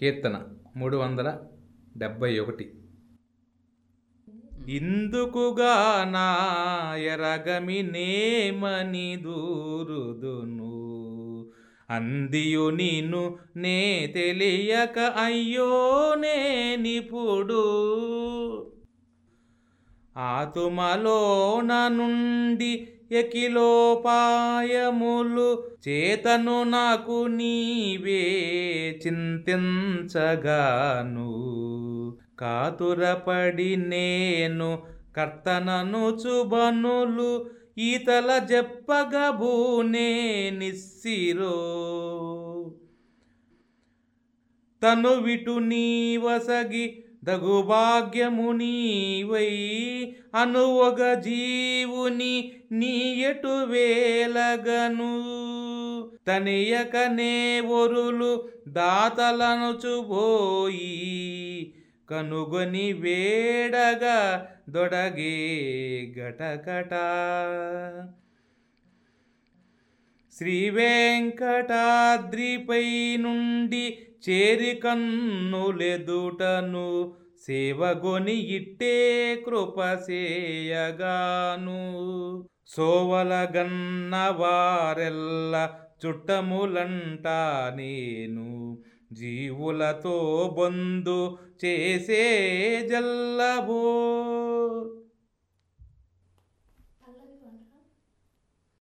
కీర్తన మూడు వందల డెబ్భై ఒకటి. ఇందుకుగా నాయరగమి నేమని దూరుదును. అందియు నిన్ను నే తెలియక అయ్యో నేనిప్పుడు ఆతుమలోన నుండి ఎకిలోపాయములు చేతను నాకు నీవే చింతించగాను. కాతురపడి నేను కర్తనను చుబనులు ఈతల జప్పగబూనే నిస్సిరో. తను విటు నీ వసగి దగుభాగ్యము నీవై అనువగ జీవుని నీ ఎటు వేలగను? తనియకనే ఒరులు దాతలను చుబోయి కనుగొని వేడగా దొడగే గటగట శ్రీ వెంకటాద్రిపై నుండి చేరికన్నులెదుటను సేవగొని ఇట్టే కృపసేయగాను. సోవలగన్న వారెల్ల చుట్టములంట నేను జీవులతో బొందు చేసే జల్లబో